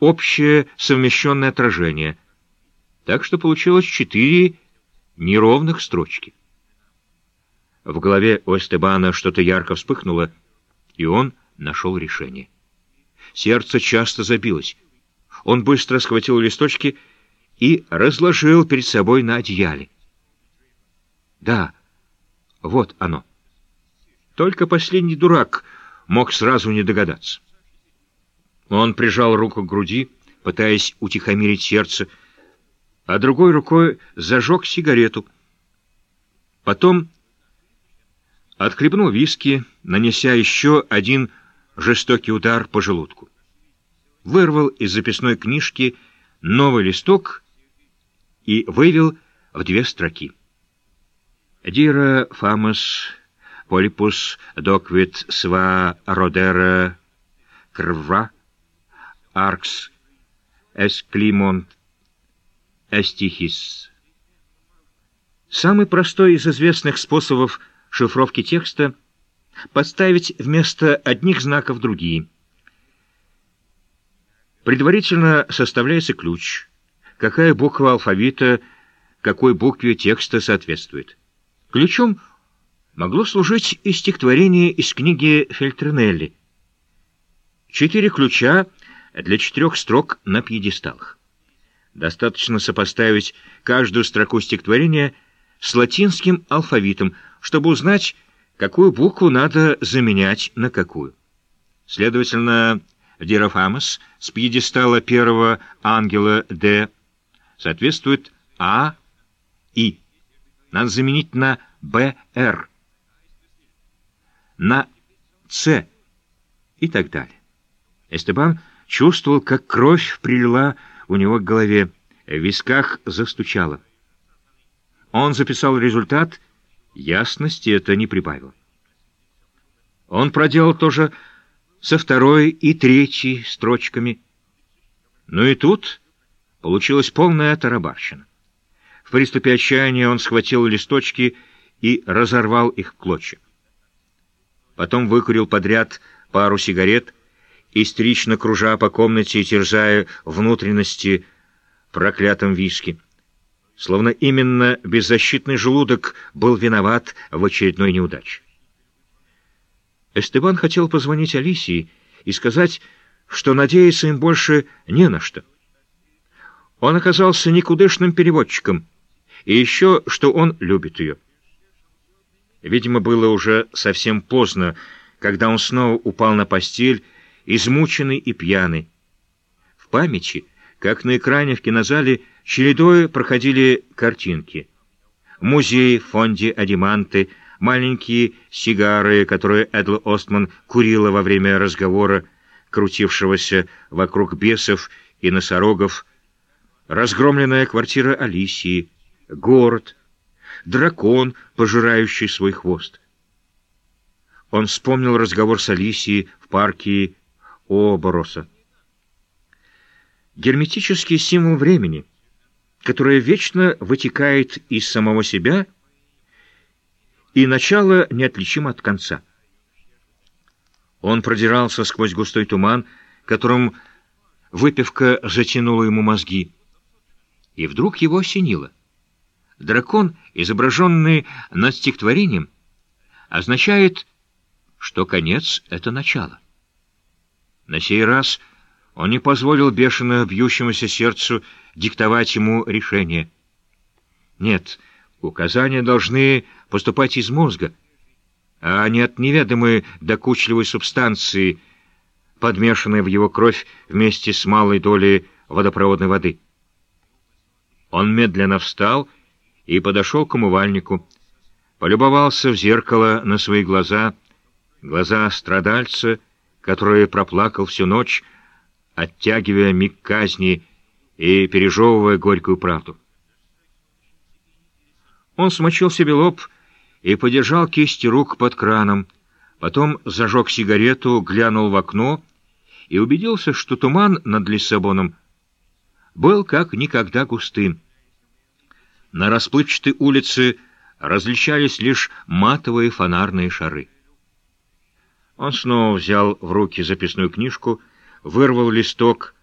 общее совмещенное отражение, так что получилось четыре неровных строчки. В голове у Эстебана что-то ярко вспыхнуло, и он нашел решение. Сердце часто забилось. Он быстро схватил листочки и разложил перед собой на одеяле. Да, вот оно. Только последний дурак мог сразу не догадаться. Он прижал руку к груди, пытаясь утихомирить сердце, а другой рукой зажег сигарету. Потом отхлебнул виски, нанеся еще один жестокий удар по желудку. Вырвал из записной книжки новый листок и вывел в две строки. «Дира фамос полипус доквит сва родера крва аркс эсклимонт эстихис». Самый простой из известных способов шифровки текста — поставить вместо одних знаков другие. Предварительно составляется ключ, какая буква алфавита какой букве текста соответствует. Ключом могло служить и стихотворение из книги Фельтренелли. Четыре ключа для четырех строк на пьедесталах. Достаточно сопоставить каждую строку стихотворения с латинским алфавитом, чтобы узнать, какую букву надо заменять на какую. Следовательно, Дирафамос с пьедестала первого ангела Д соответствует А, И. Надо заменить на БР, на С и так далее. Эстебан чувствовал, как кровь прилила у него к голове, в висках застучала. Он записал результат — Ясности это не прибавило. Он проделал то же со второй и третьей строчками. Но и тут получилась полная тарабарщина. В приступе отчаяния он схватил листочки и разорвал их клочья. Потом выкурил подряд пару сигарет, истерично кружа по комнате и терзая внутренности проклятым виски словно именно беззащитный желудок был виноват в очередной неудаче. Эстебан хотел позвонить Алисии и сказать, что надеяться им больше не на что. Он оказался никудышным переводчиком, и еще, что он любит ее. Видимо, было уже совсем поздно, когда он снова упал на постель, измученный и пьяный. В памяти, как на экране в кинозале, Чередой проходили картинки. Музей в фонде «Адиманты», маленькие сигары, которые Эдл Остман курила во время разговора, крутившегося вокруг бесов и носорогов, разгромленная квартира Алисии, город, дракон, пожирающий свой хвост. Он вспомнил разговор с Алисией в парке Обороса. Герметический символ времени — которое вечно вытекает из самого себя, и начало неотличимо от конца. Он продирался сквозь густой туман, которым выпивка затянула ему мозги. И вдруг его осенило. Дракон, изображенный над стихотворением, означает, что конец — это начало. На сей раз он не позволил бешено бьющемуся сердцу диктовать ему решение. Нет, указания должны поступать из мозга, а не от неведомой докучливой субстанции, подмешанной в его кровь вместе с малой долей водопроводной воды. Он медленно встал и подошел к умывальнику, полюбовался в зеркало на свои глаза, глаза страдальца, который проплакал всю ночь, оттягивая миг казни и пережевывая горькую правду. Он смочил себе лоб и подержал кисти рук под краном, потом зажег сигарету, глянул в окно и убедился, что туман над Лиссабоном был как никогда густым. На расплывчатой улице различались лишь матовые фонарные шары. Он снова взял в руки записную книжку, вырвал листок